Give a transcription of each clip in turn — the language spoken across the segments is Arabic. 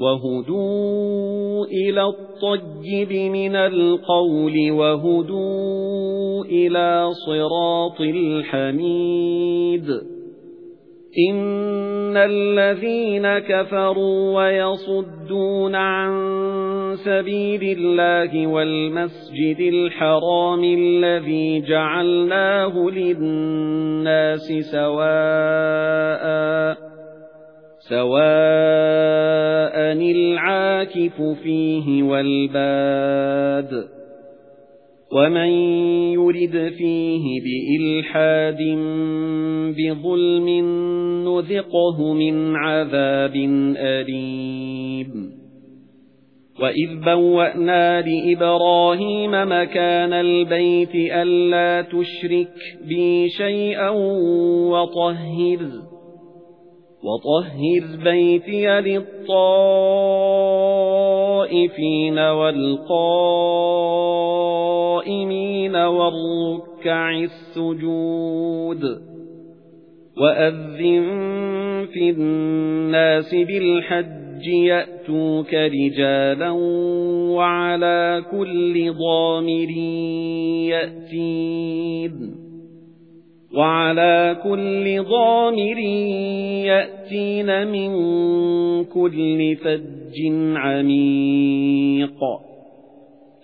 وَهُدُوا إِلَى الطَّيِّبِ مِنَ الْقَوْلِ وَهُدُوا إِلَى صِرَاطِ الْحَمِيدِ. إِنَّ الَّذِينَ كَفَرُوا وَيَصُدُّونَ عَن سَبِيلِ اللَّهِ وَالْمَسْجِدِ الْحَرَامِ الَّذِي جَعَلْنَاهُ لِلنَّاسِ سَوَاءً سَوَاءً الْعَاكِفُ فِيهِ وَالْبَادِ وَمَن يُرِدْ فِيهِ بِإِلْحَادٍ بِظُلْمٍ نُذِقْهُ مِنْ عَذَابٍ أَلِيمٍ. وَإِذْ بَوَّأْنَا لِإِبْرَاهِيمَ مَكَانَ الْبَيْتِ أَلَّا تُشْرِكْ بِي شَيْئًا وَطَهِّرْ. وَطَهِّرْ بَيْتِيَ لِلطَّائِفِينَ وَالْقَائِمِينَ وَالرُّكَّعِ السُّجُودِ وَأَذِّن فِي النَّاسِ بِالْحَجِّ يَأْتُوكَ رِجَالًا وَعَلَى كُلِّ ضَامِرٍ يَأْتِينَ وَعَلَى كُلِّ ضَامِرٍ يَأْتِينَ مِنْ كُلِّ فَجٍّ عَمِيقٍ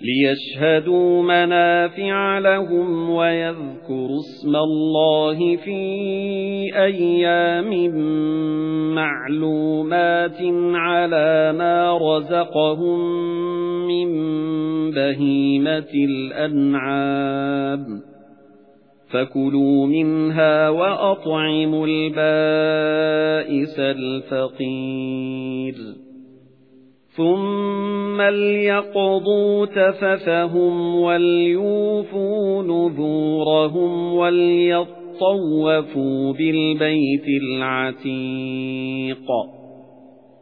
لِيَشْهَدُوا مَنَافِعَ لَهُمْ وَيَذْكُرُوا اسْمَ اللَّهِ فِي أَيَّامٍ مَّعْلُومَاتٍ عَلَى مَا رَزَقَهُم مِّن بَهِيمَةِ الْأَنْعَامِ فَكُلُوا مِنْهَا وَأَطْعِمُوا الْبَائِسَ الْفَقِيرَ ثُمَّ لْيَقْضُوا تَفَثَهُمْ وَلْيُوفُوا نُذُورَهُمْ وَلْيَطَّوَّفُوا بِالْبَيْتِ الْعَتِيقِ